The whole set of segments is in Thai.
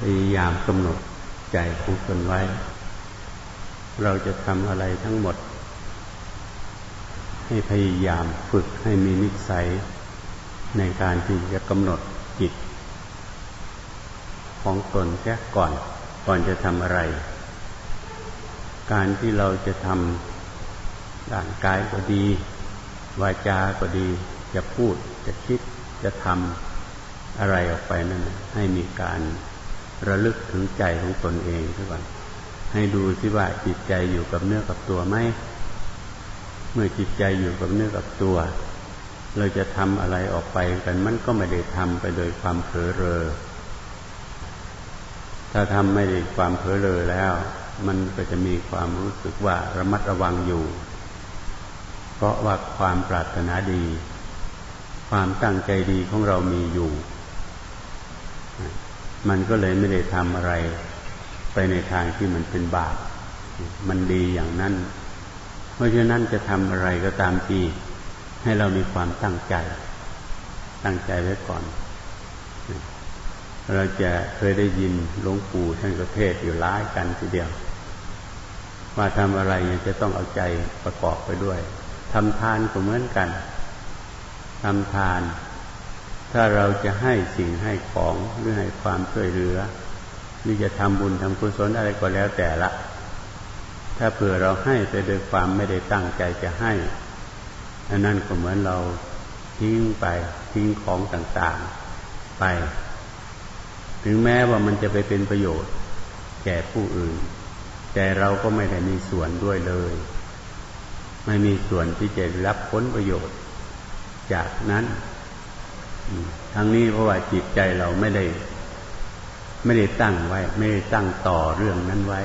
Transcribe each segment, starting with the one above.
พยายามกำหนดใจของตนไว้ เราจะทำอะไรทั้งหมด ให้พยายามฝึกให้มีนิสัยในการที่จะกำหนดจิต ของตนแค่ก่อนก่อนจะทำอะไร การที่เราจะทำด่านกายก็ดี วาจาก็ดี จะพูดจะคิดจะทำอะไรออกไปนั่นให้มีการ ระลึกถึงใจของตนเองด้วยก่อนให้ดูสิว่าจิตใจอยู่กับเนื้อกับตัวไหมเมื่อจิตใจอยู่กับเนื้อกับตัว เราจะทำอะไรออกไปกันมันก็ไม่ได้ทำไปโดยความเผลอเรอ ถ้าทำไม่ได้ความเผลอเรอแล้ว มันก็จะมีความรู้สึกว่าระมัดระวังอยู่ เพราะว่าความปรารถนาดี ความตั้งใจดีของเรามีอยู่ มันก็เลยไม่ได้ทำอะไร ไปในทางที่มันเป็นบาป มันดีอย่างนั้น เพราะฉะนั้นจะทำอะไรก็ตามทีให้เรามีความตั้งใจ ตั้งใจไว้ก่อน เราจะเคยได้ยินหลวงปู่ท่านก็เทศอยู่ร้ายกันทีเดียวว่าทำอะไรจะต้องเอาใจประกอบไปด้วยทำทานก็เหมือนกันทำทาน ถ้าเราจะให้สิ่งให้ของหรือให้ความช่วยเหลือหรือจะทำบุญทำกุศลอะไรก็แล้วแต่ละ ถ้าเผื่อเราให้ไปโดยความไม่ได้ตั้งใจจะให้อันนั้นก็เหมือนเราทิ้งไปทิ้งของต่างๆไป ถึงแม้ว่ามันจะไปเป็นประโยชน์ แก่ผู้อื่น แต่เราก็ไม่ได้มีส่วนด้วยเลย ไม่มีส่วนที่จะรับผลประโยชน์ จากนั้น ทั้งนี้เพราะว่าจิตใจเราไม่ได้ ไม่ได้ตั้งไว้ ไม่ได้ตั้งต่อเรื่องนั้นไว้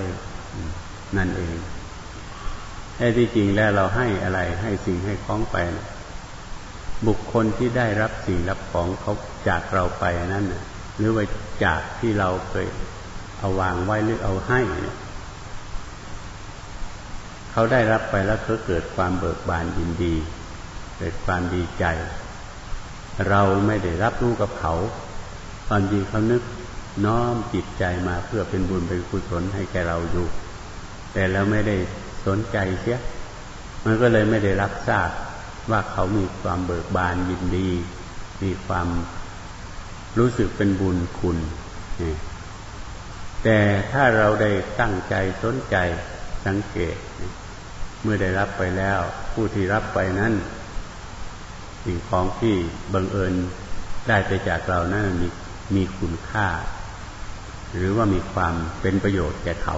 นั่นเองแท้ที่จริงแล้วเราให้อะไรให้สิ่งให้ของไปนะบุคคลที่ได้รับสิ่งรับของเขาจากเราไปนั้นนะหรือว่าจากที่เราเคยเอาวางไว้หรือเอาให้เนี่ยเขาได้รับไปแล้วเขาเกิดความเบิกบานยินดี เกิดความดีใจ เราไม่ได้รับรู้กับเขาตอนจริงเขานึกน้อมจิตใจมาเพื่อเป็นบุญเป็นกุศลให้แกเราอยู่ แต่เราไม่ได้สนใจเสีย มันก็เลยไม่ได้รับทราบว่าเขามีความเบิกบานยินดี มีความรู้สึกเป็นบุญคุณแต่ถ้าเราได้ตั้งใจสนใจสังเกต เมื่อได้รับไปแล้ว ผู้ที่รับไปนั้น สิ่งของที่บังเอิญได้ไปจากเรานั้นมีมีคุณค่า หรือว่ามีความเป็นประโยชน์แก่เขา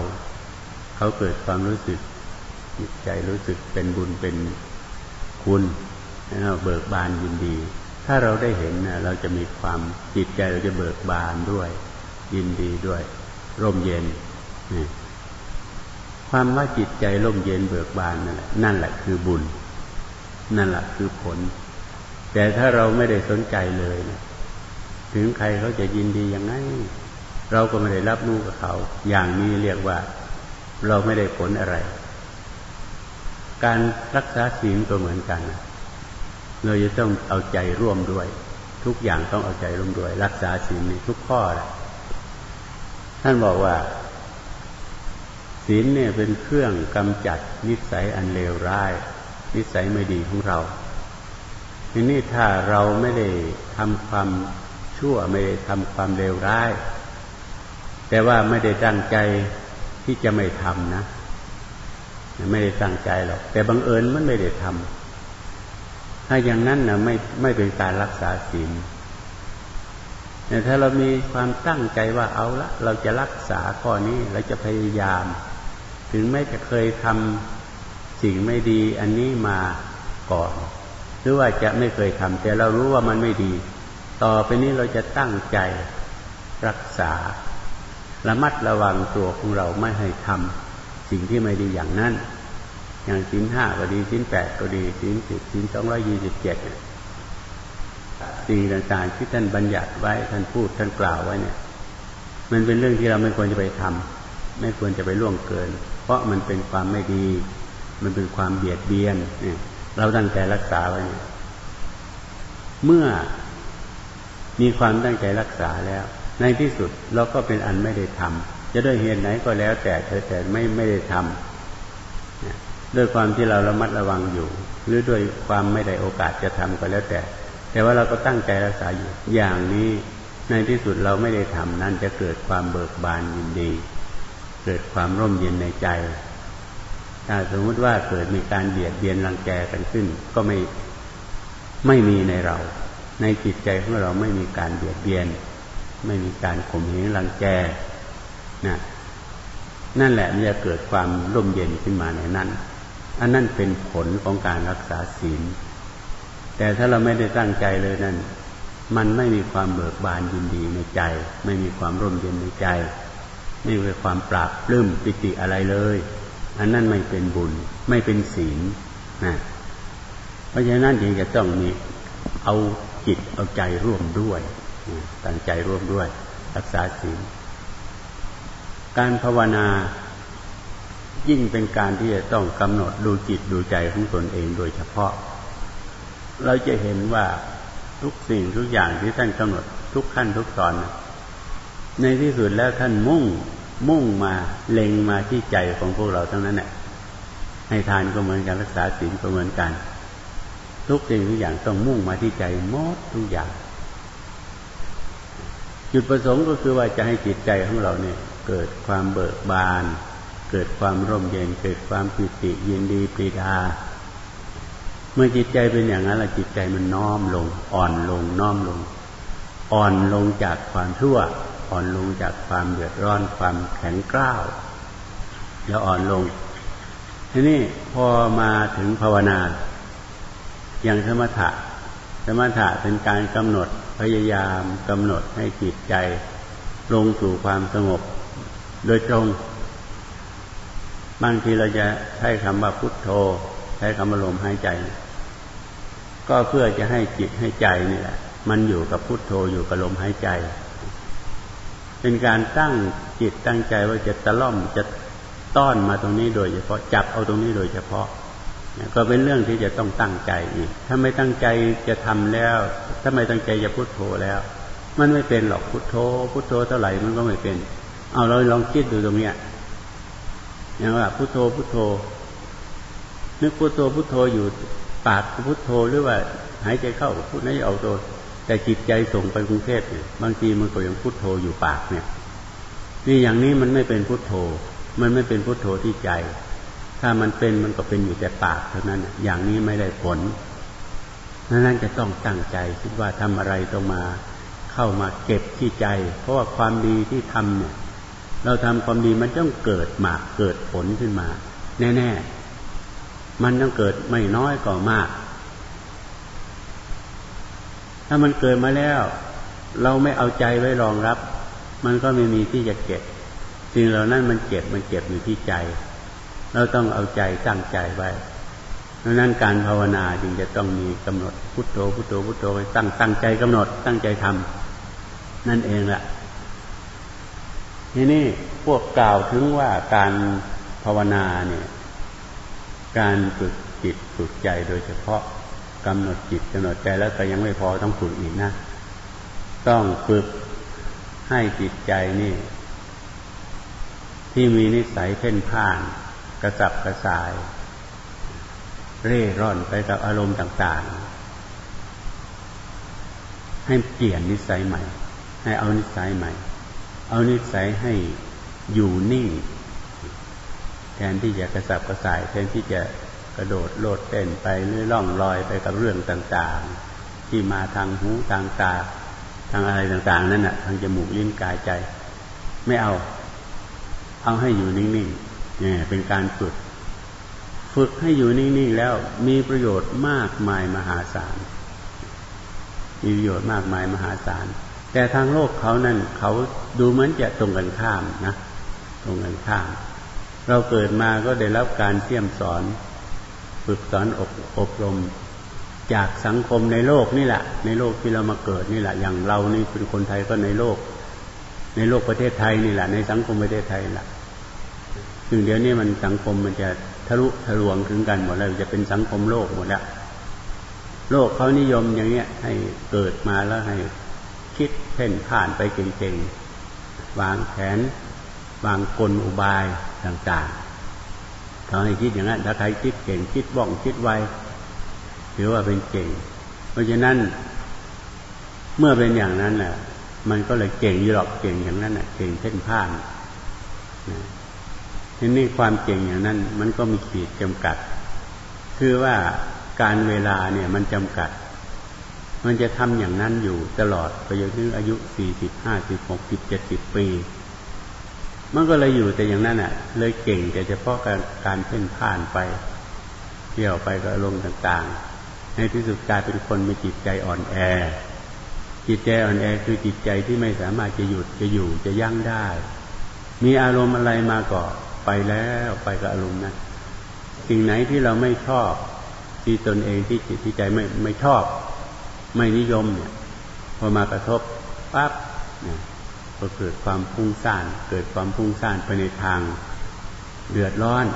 เขาเกิดความรู้สึกจิตใจรู้สึกเป็นบุญเป็นคุณเบิกบานยินดี ถ้าเราได้เห็นนะเราจะมีความจิตใจเราจะเบิกบานด้วย ยินดีด้วย ร่มเย็นความว่าจิตใจร่มเย็นเบิกบานนั่นแหละนั่นแหละคือบุญ นั่นแหละคือผล แต่ถ้าเราไม่ได้สนใจเลยนะถึงใครเขาจะยินดีอย่างไงเราก็ไม่ได้รับรู้กับเขา อย่างนี้เรียกว่าเราไม่ได้ผลอะไร การรักษาศีลก็เหมือนกันเราจะต้องเอาใจร่วมด้วย ทุกอย่างต้องเอาใจร่วมด้วย รักษาศีลในทุกข้อแหละท่านบอกว่า ศีลเนี่ยเป็นเครื่องกำจัดนิสัยอันเลวร้าย นิสัยไม่ดีของเรา ทีนี้ถ้าเราไม่ได้ทำความชั่วไม่ได้ทำความเลวร้าย แต่ว่าไม่ได้ตั้งใจที่จะไม่ทำนะ ไม่ได้ตั้งใจหรอก แต่บังเอิญมันไม่ได้ทำถ้าอย่างนั้นนะไม่ไม่เป็นการรักษาศีลแต่ถ้าเรามีความตั้งใจว่าเอาละ เราจะรักษาข้อนี้เราจะพยายาม ถึงแม้จะเคยทำสิ่งไม่ดีอันนี้มาก่อน รือว่าจะไม่เคยทำแต่เรารู้ว่ามันไม่ดี ต่อไปนี้เราจะตั้งใจรักษา ระมัดระวังตัวของเราไม่ให้ทำสิ่งที่ไม่ดีอย่างนั้น อย่างสินห้าก็ดีสินแปดก็ดีสินสิบสินสองร้อยี่สิบเจ็ดสิ่งต่างๆที่ท่านบัญญัติไว้ท่านพูดท่านกล่าวไว้เนี่ย มันเป็นเรื่องที่เราไม่ควรจะไปทำไม่ควรจะไปล่วงเกิน เพราะมันเป็นความไม่ดี มันเป็นความเบียดเบียนเนี่ย เราตั้งใจรักษาไว้เมื่อมีความตั้งใจรักษาแล้ว ในที่สุดเราก็เป็นอันไม่ได้ทำจะด้วยเหตุไหนก็แล้ว แต่เธอแต่ไม่ไม่ได้ทำด้วยความที่เราระมัดระวังอยู่ หรือด้วยความไม่ได้โอกาสจะทำก็แล้วแต่ แต่ว่าเราก็ตั้งใจรักษาอยู่ อย่างนี้ในที่สุดเราไม่ได้ทำนั่นจะเกิดความเบิกบานยินดี เกิดความร่มเย็นในใจ สมมติว่าเกิดมีการเบียดเบียนรังแกกันขึ้น ก็ไม่ไม่มีในเรา ในจิตใจของเราไม่มีการเบียดเบียน ไม่มีการข่มเหงรังแกนะนั่นแหละมันจะเกิดความร่มเย็นขึ้นมาในนั้น อันนั้นเป็นผลของการรักษาศีล แต่ถ้าเราไม่ได้ตั้งใจเลยนั่น มันไม่มีความเบิกบานยินดีในใจ ไม่มีความร่มเย็นในใจ ไม่มีความปราบปลื้มปิติอะไรเลย อันนั้นไม่เป็นบุญ ไม่เป็นศีลนะเพราะฉะนั้นจึงจะต้องมีเอาจิตเอาใจร่วมด้วยตั้งใจร่วมด้วย รักษาศีลการภาวนายิ่งเป็นการที่จะต้องกำหนดดูจิตดูใจของตนเองโดยเฉพาะ เราจะเห็นว่าทุกสิ่งทุกอย่างที่ท่านกำหนดทุกขั้นทุกตอน ในที่สุดแล้วท่านมุ่ง มุ่งมาเล็งมาที่ใจของพวกเราทั้งนั้นแหละให้ทานก็เหมือนกันรักษาศีลก็เหมือนกัน ทุกสิ่งทุกอย่างต้องมุ่งมาที่ใจหมดทุกอย่าง จุดประสงค์ก็คือว่าจะให้จิตใจของเราเนี่ย เกิดความเบิกบาน เกิดความร่มเย็น เกิดความปิติยินดีปรีดาเมื่อจิตใจเป็นอย่างนั้นละจิตใจมันน้อมลง อ่อนลงน้อมลง อ่อนลงจากความชั่ว อ่อนลงจากความเดือดร้อนความแข็งกร้าวแล้วอ่อนลง ทีนี้พอมาถึงภาวนา อย่างสมถะ สมถะเป็นการกำหนดพยายามกำหนดให้จิตใจ ลงสู่ความสงบ โดยตรง บางทีเราจะใช้คำว่าพุทโธ ใช้คำว่าลมหายใจ ก็เพื่อจะให้จิตให้ใจนี่แหละ มันอยู่กับพุทโธอยู่กับลมหายใจ เป็นการตั้งจิตตั้งใจว่าจะตะล่อมจะต้อนมาตรงนี้โดยเฉพาะจับเอาตรงนี้โดยเฉพาะก็เป็นเรื่องที่จะต้องตั้งใจอีก ถ้าไม่ตั้งใจจะทำแล้ว ถ้าไม่ตั้งใจจะพุทโธแล้ว มันไม่เป็นหรอกพุทโธ พุทโธเท่าไหร่มันก็ไม่เป็น เอาเราลองคิดดูตรงเนี้ยอย่างว่าพุทโธพุทโธ นึกพุทโธพุทโธอยู่ปากพุทโธหรือว่า หายใจเข้าพุทนี้เอาตัว แต่จิตใจส่งไปกรุงเทพเนี่ยบางทีมันก็ยังพุทโธอยู่ปากเนี่ย นี่อย่างนี้มันไม่เป็นพุทโธ มันไม่เป็นพุทโธที่ใจ ถ้ามันเป็นมันก็เป็นอยู่แต่ปากเท่านั้นอย่างนี้ไม่ได้ผลนั้นจะต้องตั้งใจคิดว่าทำอะไรต้องมาเข้ามาเก็บที่ใจ เพราะว่าความดีที่ทำเนี่ย เราทำความดีมันต้องเกิดมาเกิดผลขึ้นมา แน่ ๆ มันต้องเกิดไม่น้อยก็มาก ถ้ามันเกิดมาแล้ว เราไม่เอาใจไว้รองรับ มันก็ไม่มีที่จะเก็บสิ่งเหล่านั้นมันเก็บมันเก็บอยู่ที่ใจ เราต้องเอาใจตั้งใจไว้ดังนั้นการภาวนาจึงจะต้องมีกำหนดพุทโธพุทโธพุทโธไว้ตั้งตั้งใจกำหนดตั้งใจทำนั่นเองแหละทีนี้พวกกล่าวถึงว่าการภาวนาเนี่ย การฝึกจิตฝึกใจโดยเฉพาะ กำหนดจิตกำหนดใจแล้วก็ยังไม่พอต้องฝึกอีกนะ ต้องฝึกให้จิตใจนี่ ที่มีนิสัยเพ่นพ่าน กระสับกระส่าย เร่ร่อนไปกับอารมณ์ต่าง ๆ ให้เปลี่ยนนิสัยใหม่ ให้เอานิสัยใหม่ เอานิสัยให้อยู่นิ่ง แทนที่จะกระสับกระส่ายแทนที่จะ กระโดดโลดเต้นไปหรือล่องลอยไปกับเรื่องต่างๆ ที่มาทางหูทางตาทางอะไรต่างๆ นั่นน่ะ ทางจมูกลิ้นกายใจ ไม่เอา เอาให้อยู่นิ่งๆเนี่ยเป็นการฝึก ฝึกให้อยู่นิ่งๆแล้วมีประโยชน์มากมายมหาศาลมีประโยชน์มากมายมหาศาลแต่ทางโลกเขานั่นเขาดูเหมือนจะตรงกันข้ามนะ ตรงกันข้าม เราเกิดมาก็ได้รับการเสี่ยมสอน ฝึกสอนอบอบรม จากสังคมในโลกนี่แหละ ในโลกที่เรามาเกิดนี่แหละ อย่างเรานี่เป็นคนไทยก็ในโลก ในโลกประเทศไทยนี่แหละ ในสังคมประเทศไทยแหละซึ่งเดี๋ยวนี้มันสังคมมันจะทะลุทะลวงถึงกันหมดแล้วจะเป็นสังคมโลกหมดแล้วโลกเขานิยมอย่างเนี้ย ให้เกิดมาแล้วให้คิดเพ่นผ่านไปเก่งๆ วางแผน วางกลอุบายต่างๆ เขาให้คิดอย่างนั้นถ้าใครคิดเก่งคิดว่องคิดไวถือว่าเป็นเก่ง เพราะฉะนั้น เมื่อเป็นอย่างนั้นแหละมันก็เลยเก่งอยู่หรอกเก่งอย่างนั้นแหะเก่งเพ่นผ่านทีนี้ความเก่งอย่างนั้น มันก็มีขีดจำกัด คือว่าการเวลาเนี่ยมันจำกัด มันจะทำอย่างนั้นอยู่ตลอดไปจนถึงอายุสี่สิบห้าสิบหกสิบเจ็ดสิบปี มันก็เลยอยู่แต่อย่างนั้นอะ เลยเก่งแต่เฉพาะการการเพ่นพ่านไปเที่ยวไปก็ลงต่างๆ ในที่สุดกลายเป็นคนมีจิตใจอ่อนแอ จิตใจอ่อนแอคือจิตใจที่ไม่สามารถจะหยุดจะอยู่จะยั่งได้ มีอารมณ์อะไรมาก็ไปแล้วไปกับอารมณ์นั้นสิ่งไหนที่เราไม่ชอบที่ตนเองที่จิตที่ใจไม่ไม่ชอบ ไม่นิยมเนี่ยพอมากระทบปั๊บเนี่ย ก็เกิดความพุ่งซ่าน เกิดความพุ่งซ่านไปในทางเดือดร้อน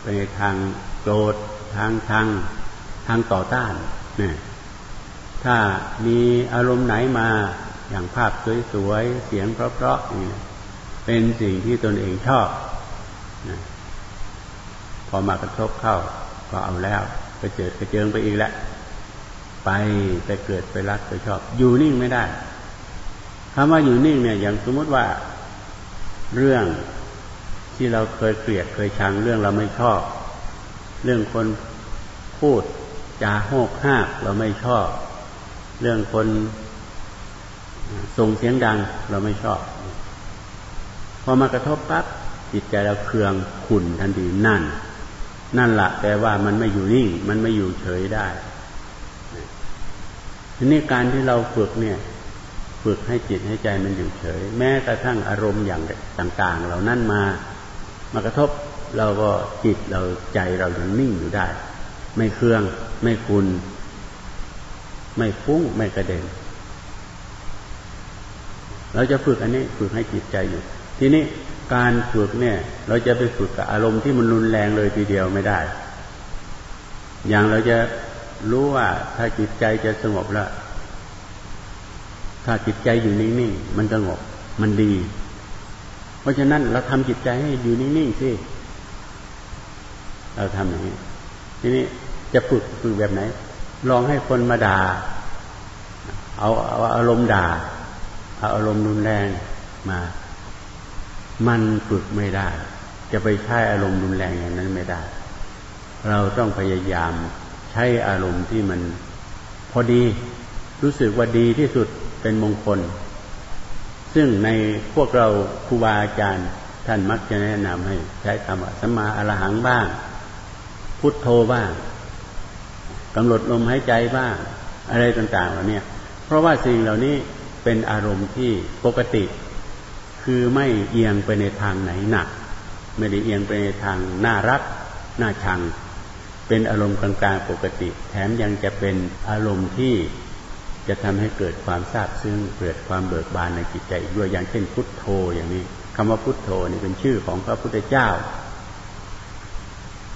ไปในทางโกรธทางทางทางต่อต้านเนี่ยถ้ามีอารมณ์ไหนมาอย่างภาพสวยๆ เสียงเพราะๆนี่เป็นสิ่งที่ตนเองชอบนะพอมากระทบเข้า ก็เอาแล้ว ไปเจิดกระเจิงไปอีกแล้วไปไปเกิดไปรักไปชอบ อยู่นิ่งไม่ได้ คำว่าอยู่นิ่งเนี่ย อย่างสมมติว่าเรื่องที่เราเคยเกลียดเคยชังเรื่องเราไม่ชอบ เรื่องคนพูดจาโหกห้ากเราไม่ชอบ เรื่องคนส่งเสียงดังเราไม่ชอบ พอมากระทบปั๊บจิตใจเราเคืองขุ่นทันทีนั่น นั่นละแปลว่ามันไม่อยู่นิ่ง มันไม่อยู่เฉยได้ทีนี้การที่เราฝึกเนี่ย ฝึกให้จิตให้ใจมันอยู่เฉย แม้กระทั่งอารมณ์อย่างต่าง ๆ เหล่านั้นมามากระทบเราก็จิตเราใจเรายังนิ่งอยู่ได้ ไม่เครื่อง ไม่คุณ ไม่ฟุ้งไม่กระเด็น เราจะฝึกอันนี้ฝึกให้จิตใจอยู่ ทีนี้การฝึกเนี่ย เราจะไปฝึกกับอารมณ์ที่มันรุนแรงเลยทีเดียวไม่ได้ อย่างเราจะรู้ว่าถ้าจิตใจจะสงบแล้ว ถ้าจิตใจอยู่นิ่งๆมันสงบมันดี เพราะฉะนั้นเราทำจิตใจให้อยู่นิ่งๆสิเราทำอย่างนี้ ทีนี้จะฝึกฝึกแบบไหน ลองให้คนมาด่า เอาเอาอารมณ์ด่า เอาอารมณ์รุนแรงมา มันฝึกไม่ได้ จะไปใช้อารมณ์รุนแรงอย่างนั้นไม่ได้ เราต้องพยายามใช้อารมณ์ที่มันพอดี รู้สึกว่าดีที่สุด เป็นมงคล ซึ่งในพวกเราครูบาอาจารย์ท่านมักจะแนะนำให้ ใช้คำว่าสัมมาอรหังบ้าง พุทโธบ้างกำหนดลมหายใจบ้าง อะไรต่างๆเหล่านี้เพราะว่าสิ่งเหล่านี้เป็นอารมณ์ที่ปกติ คือไม่เอียงไปในทางไหนหนัก ไม่ได้เอียงไปในทางน่ารัก น่าชัง เป็นอารมณ์กลางๆปกติ แถมยังจะเป็นอารมณ์ที่ จะทำให้เกิดความทราบซึ้งเกิดความเบิกบานในจิตใจด้วยอย่างเช่นพุทโธอย่างนี้คำว่าพุทโธนี่เป็นชื่อของพระพุทธเจ้า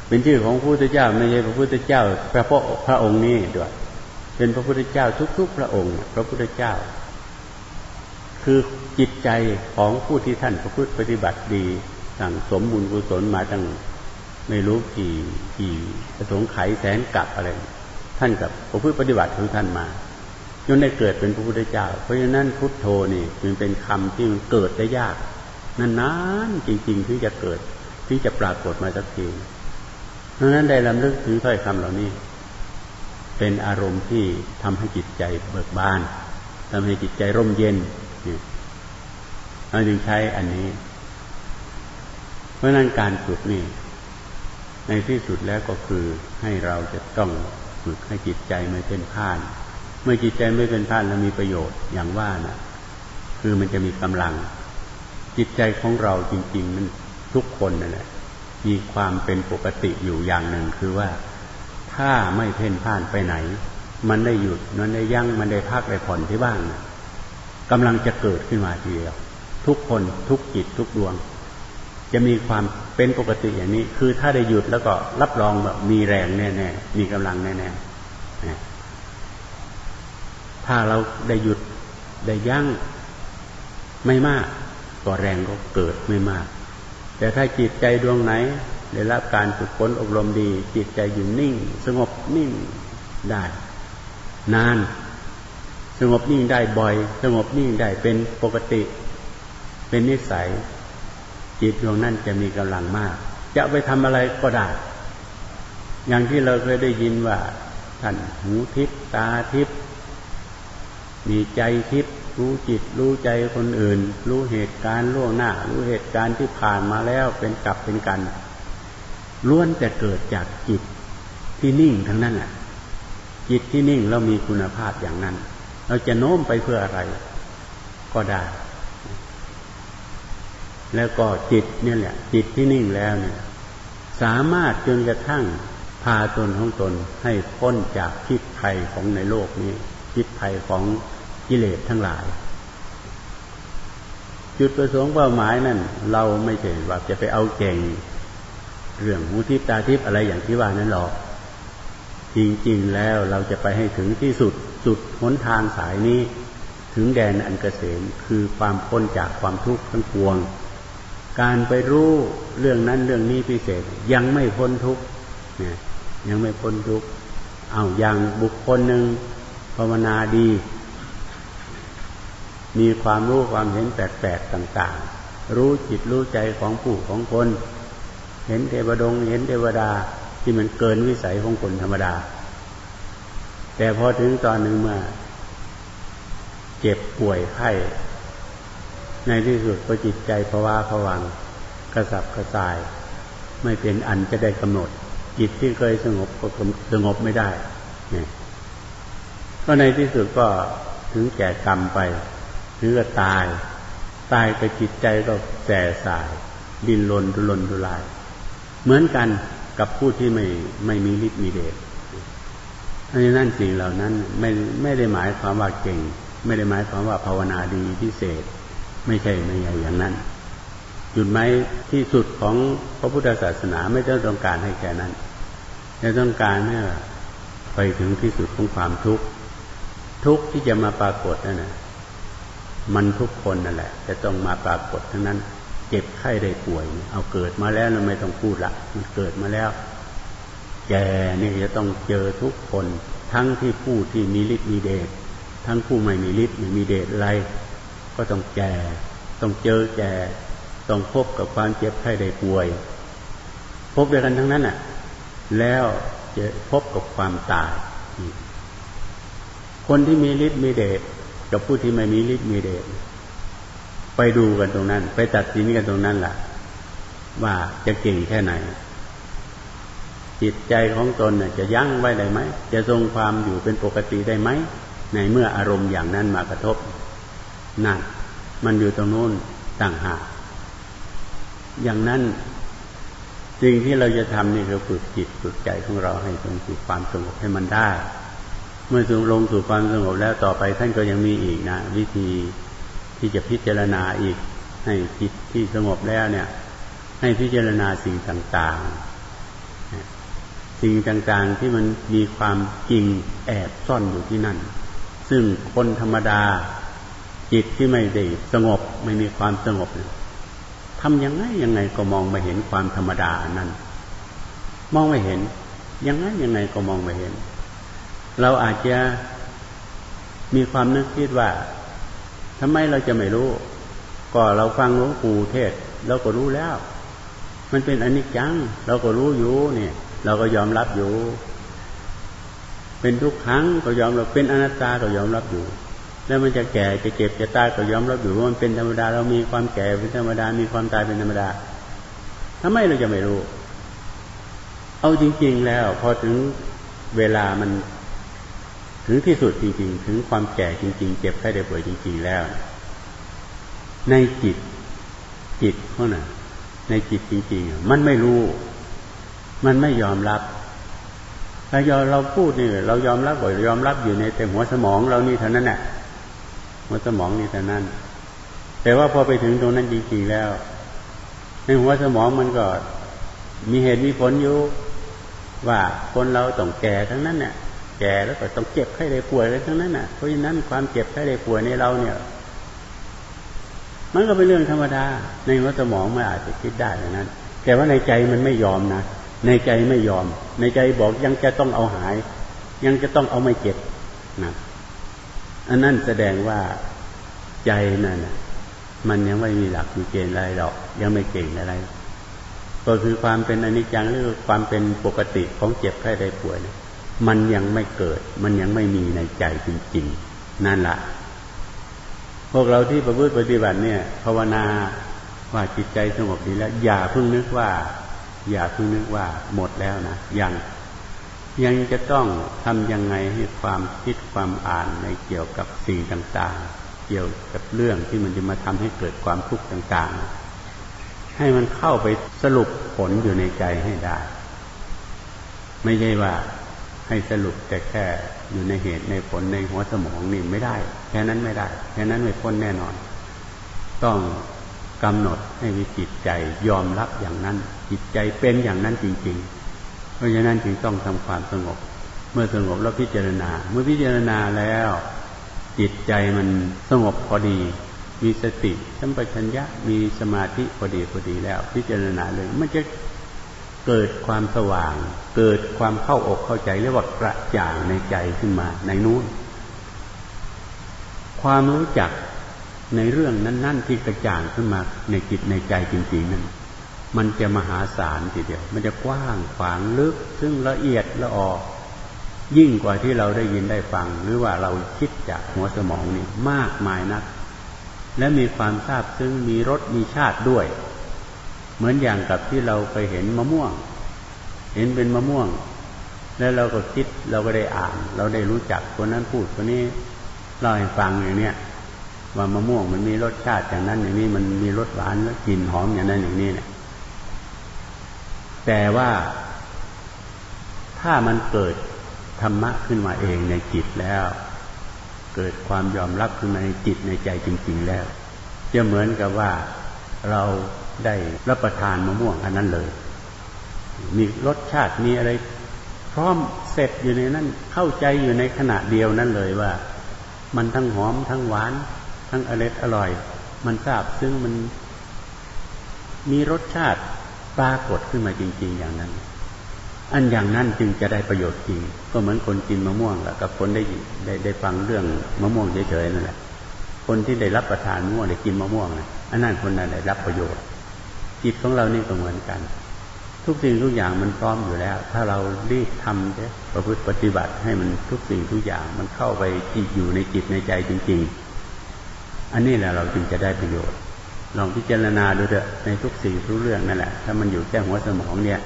เป็นชื่อของพระพุทธเจ้าไม่ใช่พระพุทธเจ้า พระพระองค์นี้ด้วยเป็นพระพุทธเจ้าทุก ๆ พระองค์ พระพุทธเจ้า คือจิตใจของผู้ที่ท่านประพฤติปฏิบัติดี สั่งสมบุญกุศลมาตั้งไม่รู้กี่กี่ประสงค์ไขแสนกับอะไร ท่านกับประพฤติปฏิบัติของท่านมา จนได้เกิดเป็นพระพุทธเจ้า เพราะฉะนั้นพุทโธนี่จึงเป็นคำที่มันเกิดได้ยากนานๆจริงๆที่จะเกิดที่จะปรากฏมาสักทีเพราะฉะนั้นได้ลำลึกถึงถ้อยคำเหล่านี้ เป็นอารมณ์ที่ทำให้จิตใจเบิกบานทำให้จิตใจร่มเย็นเราจึงใช้อันนี้ เพราะนั้นการฝึกนี่ ในที่สุดแล้วก็คือให้เราจะต้องฝึกให้จิตใจไม่เป็นพ่าน มื่อจิตใจไม่เป็นพ่านแล้วมีประโยชน์อย่างว่านะ่ะคือมันจะมีกำลัง จิตใจของเราจริง ๆ มันทุกคนนั่นแหละมีความเป็นปกติอยู่อย่างหนึ่งคือว่าถ้าไม่เพ่นพ่านไปไหน มันได้หยุดมันได้ยัง้งมันได้พักได้ผ่อนที่บ้างนะกำลังจะเกิดขึ้นมาทีเดียวทุกคนทุกจิตทุกดวง จะมีความเป็นปกติอย่างนี้ คือถ้าได้หยุดแล้วก็รับรองแบบมีแรงแน่ๆมีกำลังแน่ๆ ถ้าเราได้หยุดได้ยั่งไม่มาก ก็แรงก็เกิดไม่มาก แต่ถ้าจิตใจดวงไหน ได้รับการฝึกฝนอบรมดี จิตใจอยู่นิ่ง สงบนิ่งได้ นาน สงบนิ่งได้บ่อย สงบนิ่งได้เป็นปกติ เป็นนิสัย จิตดวงนั้นจะมีกำลังมาก จะไปทำอะไรก็ได้ อย่างที่เราเคยได้ยินว่าท่านหูทิพตาทิพ มีใจทิพรู้จิต รู้ใจคนอื่น รู้เหตุการณ์ล่วงหน้า รู้เหตุการณ์ที่ผ่านมาแล้วเป็นกลับเป็นกันล้วนแต่เกิดจากจิตที่นิ่งทั้งนั้นแหละจิตที่นิ่งเรามีคุณภาพอย่างนั้น เราจะโน้มไปเพื่ออะไร ก็ได้ แล้วก็จิตเนี่ยแหละ จิตที่นิ่งแล้วเนี่ย สามารถจนกระทั่งพาตนของตนให้พ้นจากพิษภัยของในโลกนี้พิษภัยของ กิเลสทั้งหลาย จุดประสงค์เป้าหมายนั่น เราไม่ใช่ว่าจะไปเอาเก่ง เรื่องหูทิพตาทิพอะไรอย่างที่ว่านั้นหรอก จริงๆแล้วเราจะไปให้ถึงที่สุดสุดหนทางสายนี้ ถึงแดนอันกเกษมคือความพ้นจากความทุกข์ทั้งปวง การไปรู้เรื่องนั้นเรื่องนี้พิเศษยังไม่พ้นทุกข์เนี่ยยังไม่พ้นทุกข์เอาอย่างบุคคลหนึ่งภาวนาดี มีความรู้ความเห็นแปลกๆต่าง ๆ รู้จิตรู้ใจของผู้ของคน เห็นเทวดง เห็นเทวดาที่มันเกินวิสัยของคนธรรมดา แต่พอถึงตอนหนึ่งมื่อเจ็บป่วยไข้ในที่สุดก็จิตใจภาวะผวังกระสับกระส่าย ไม่เป็นอันจะได้กำหนด จิตที่เคยสงบก็สงบไม่ได้ก็ในที่สุดก็ถึงแก่กรรมไป ถึงก็ตาย ตายไปจิตใจก็แสสาย ดินลนดุลนดุลาย เหมือนกันกับผู้ที่ไม่ไม่มีฤทธิ์มีเดชเพราะฉะนั้นสิ่งเหล่านั้นไม่ไม่ได้หมายความว่าเก่ง ไม่ได้หมายความว่าภาวนาดีพิเศษ ไม่ใช่ไม่ใช่อย่างนั้น จุดหมายที่สุดของพระพุทธศาสนาไม่ได้ต้องการให้แค่นั้นแต่ต้องการให้ไปถึงที่สุดของความทุกข์ทุกข์ที่จะมาปรากฏนั่นแหละ มันทุกคนนั่นแหละ จะต้องมาปรากฏทั้งนั้น เจ็บไข้ได้ป่วย เอาเกิดมาแล้วเราไม่ต้องพูดละ มันเกิดมาแล้วแกนี่จะต้องเจอทุกคน ทั้งที่ผู้ที่มีฤทธิ์มีเดชทั้งผู้ไม่มีฤทธิ์ไม่มีเดชอะไร ก็ต้องแก่ต้องเจอแก่ต้องพบกับความเจ็บไข้ได้ป่วย พบด้วยกันทั้งนั้นอะ แล้วจะพบกับความตาย คนที่มีฤทธิ์มีเดช กับผู้ที่ไม่มีฤทธิ์มีเดชไปดูกันตรงนั้น ไปตัดสินกันตรงนั้นแหละว่าจะเก่งแค่ไหน จิตใจของตนเนี่ยจะยั้งไว้ได้ไหม จะทรงความอยู่เป็นปกติได้ไหม ในเมื่ออารมณ์อย่างนั้นมากระทบนั่นมันอยู่ตรงนู้นต่างหากอย่างนั้นสิ่งที่เราจะทำนี่คือฝึกจิตฝึกใจของเราให้ทรงสู่ความสงบให้มันได้ เมื่อทรงลงสู่ความสงบแล้วต่อไปท่านก็ยังมีอีกนะวิธีที่จะพิจารณาอีก ให้จิตที่สงบแล้วเนี่ย ให้พิจารณาสิ่งต่างๆ สิ่งต่างๆที่มันมีความจริงแอบซ่อนอยู่ที่นั่น ซึ่งคนธรรมดา จิตที่ไม่ได้สงบไม่มีความสงบทำยังไงยังไงก็มองไม่เห็นความธรรมดานั้น มองไม่เห็นยังไงยังไงก็มองไม่เห็น เราอาจจะมีความนึกคิดว่าทำไมเราจะไม่รู้ ก็เราฟังหลวงปู่เทศเราก็รู้แล้ว มันเป็นอนิจจัง เราก็รู้อยู่เนี่ย เราก็ยอมรับอยู่ เป็นทุกครั้งก็ยอมรับเป็นอนัตตาก็ยอมรับอยู่ แล้วมันจะแก่จะเจ็บจะตายก็ยอมรับอยู่ว่ามันเป็นธรรมดา เรามีความแก่เป็นธรรมดา มีความตายเป็นธรรมดาทำไมเราจะไม่รู้ เอาจริง ๆแล้ว พอถึงเวลามัน ถึงที่สุดจริงๆ ถึงความแก่จริง ๆ เจ็บไข้ได้ป่วยจริง ๆ แล้ว ในจิตจิตเขาน่ะ ในจิตจริงๆ มันไม่รู้ มันไม่ยอมรับเรายอมเราพูดนี่เรายอมรับบ่อยยอมรับอยู่ในแต่หัวสมองเรานี่เท่านั้นแหละหัวสมองนี่เท่านั้น แต่ว่าพอไปถึงตรงนั้นจริงๆแล้ว ในหัวสมองมันก็มีเหตุมีผลอยู่ว่าคนเราต้องแก่ทั้งนั้นเนี่ย แก่แล้วก็ต้องเจ็บไข้ได้ป่วยอะไรทั้งนั้นน่ะ เพราะฉะนั้นความเจ็บไข้ได้ป่วยในเราเนี่ย มันก็เป็นเรื่องธรรมดา ในหัวสมองมันอาจจะคิดได้ดังนั้น แต่ว่าในใจมันไม่ยอมนะ ในใจไม่ยอม ในใจบอกยังจะต้องเอาหาย ยังจะต้องเอาไม่เจ็บนะอันนั้นแสดงว่าใจนั่นมันยังไม่มีหลักมีเกณฑ์อะไรหรอก ยังไม่เก่งอะไร ก็คือความเป็นอนิจจังหรือความเป็นปกติของเจ็บไข้ได้ป่วย มันยังไม่เกิด มันยังไม่มีในใจจริงๆนั่นละพวกเราที่ประพฤติปฏิบัติเนี่ยภาวนาว่าจิตใจสงบดีแล้ว อย่าเพิ่งนึกว่า อย่าเพิ่งนึกว่าหมดแล้วนะยังยังจะต้องทำยังไงให้ความคิดความอ่านในเกี่ยวกับสิ่งต่างๆ เกี่ยวกับเรื่องที่มันจะมาทำให้เกิดความทุกข์ต่างๆ ให้มันเข้าไปสรุปผลอยู่ในใจให้ได้ ไม่ใช่ว่า ให้สรุปแต่แค่อยู่ในเหตุในผลในหัวสมองนี่ไม่ได้ แค่นั้นไม่ได้ แค่นั้นไม่พ้นแน่นอน ต้องกำหนดให้มีจิตใจยอมรับอย่างนั้น จิตใจเป็นอย่างนั้นจริง ๆ เพราะฉะนั้นจึงต้องทำความสงบ เมื่อสงบแล้วพิจารณา เมื่อพิจารณาแล้ว จิตใจมันสงบพอดี มีสติสัมปชัญญะมีสมาธิพอดีพอดีแล้ว พิจารณาเลยมันจะ เกิดความสว่าง เกิดความเข้าอกเข้าใจเรียกว่ากระจ่างในใจขึ้นมาในนู้น ความรู้จักในเรื่องนั้น ๆ ที่กระจ่างขึ้นมาในจิตในใจจริงๆนั้นมันจะมหาศาลทีเดียว มันจะกว้างขวางลึก ซึ่งละเอียดละออยิ่งกว่าที่เราได้ยินได้ฟัง หรือว่าเราคิดจากหัวสมองนี่มากมายนัก และมีความทราบซึ่งมีรสมีชาติด้วย เหมือนอย่างกับที่เราไปเห็นมะม่วง เห็นเป็นมะม่วง แล้วเราก็คิดเราก็ได้อ่าน เราได้รู้จักคนนั้นพูดคนนี้เล่าให้ฟังอย่างเนี้ยว่ามะม่วงมันมีรสชาติอย่างนั้นอย่างนี้มันมีรสหวานแล้วกลิ่นหอมอย่างนั้นอย่างนี้เนี่ยแต่ว่าถ้ามันเกิดธรรมะขึ้นมาเองในจิตแล้ว เกิดความยอมรับขึ้นมาในจิตในใจจริง ๆแล้ว จะเหมือนกับว่าเรา ได้รับประทานมะม่วงอันนั้นเลย มีรสชาติมีอะไร พร้อมเสร็จอยู่ในนั้นเข้าใจอยู่ในขณะเดียวนั้นเลยว่า มันทั้งหอมทั้งหวาน ทั้งอร่อยอร่อย มันทราบซึ่งมันมีรสชาติปรากฏขึ้นมาจริง ๆ อย่างนั้น อันอย่างนั้นจึงจะได้ประโยชน์จริง ก็เหมือนคนกินมะม่วงแหละกับคนได้ได้ได้ฟังเรื่องมะม่วงเฉยๆนั่นแหละคนที่ได้รับประทานมะม่วงได้กินมะม่วงนะอันนั้นคนนั้นได้รับประโยชน์ จิตของเรานี่ก็เหมือนกัน ทุกสิ่งทุกอย่างมันพร้อมอยู่แล้ว ถ้าเรารีบทำเด้ประพฤติปฏิบัติให้มันทุกสิ่งทุกอย่างมันเข้าไปจิตอยู่ในจิตในใจจริง ๆ อันนี้แหละเราจึงจะได้ประโยชน์ลองพิจารณาดูเถอะในทุกสิ่งทุกเรื่องนั่นแหละ ถ้ามันอยู่แค่หัวสมองเนี่ย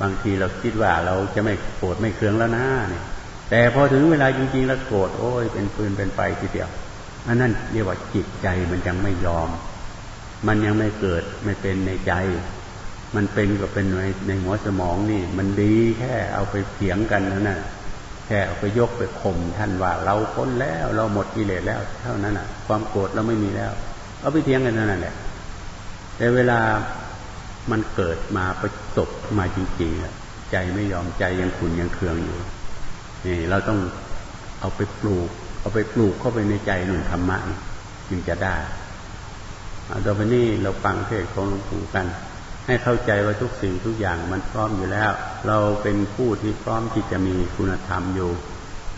บางทีเราคิดว่าเราจะไม่โกรธไม่เคืองแล้วนะเนี่ย แต่พอถึงเวลาจริงๆ แล้วโกรธโอ้ยเป็นปืนเป็นไฟทีเดียวอันนั้นเรียกว่าจิตใจมันยังไม่ยอม มันยังไม่เกิดไม่เป็นในใจ มันเป็นก็เป็นในในหัวสมองนี่ มันดีแค่เอาไปเถียงกันนั่นน่ะแค่เอาไปยกไปข่มท่านว่า เราพ้นแล้วเราหมดกิเลสแล้ว เท่านั้นอะ ความโกรธเราไม่มีแล้ว เอาไปเทียงกันนั่นแหละแต่เวลามันเกิดมาประสบมาจริงๆใจไม่ยอมใจยังขุนยังเคืองอยู่นี่เราต้องเอาไปปลูก เอาไปปลูกเข้าไปในใจหนุนธรรมะจึงจะได้ เอาต่อไปนี้เราฟังเทศของหลวงปู่กัน ให้เข้าใจว่าทุกสิ่งทุกอย่างมันพร้อมอยู่แล้ว เราเป็นผู้ที่พร้อมที่จะมีคุณธรรมอยู่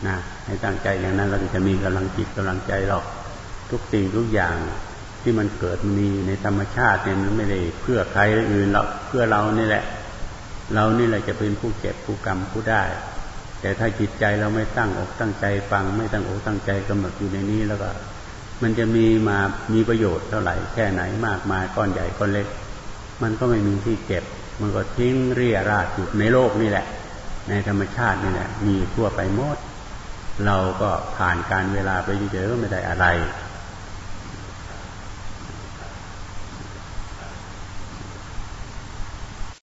นะให้ตั้งใจอย่างนั้นเราจะมีกำลังจิตกำลังใจหรอก ทุกสิ่งทุกอย่างที่มันเกิดมีในธรรมชาติเนี่ยมันไม่ได้เพื่อใครอื่นเราเพื่อเรานี่แหละ เรานี่แหละจะเป็นผู้เก็บผู้กรรมผู้ได้ แต่ถ้าจิตใจเราไม่ตั้งอกตั้งใจฟังไม่ตั้งอกตั้งใจกำหนดอยู่ในนี้แล้วก็ มันจะมีมามีประโยชน์เท่าไหร่แค่ไหนมากมายก้อนใหญ่ก้อนเล็ก มันก็ไม่มีที่เก็บ มันก็ทิ้งเรียราดอยู่ในโลกนี่แหละ ในธรรมชาตินี่แหละ มีทั่วไปหมด เราก็ผ่านการเวลาไปเยอะๆไม่ได้อะไร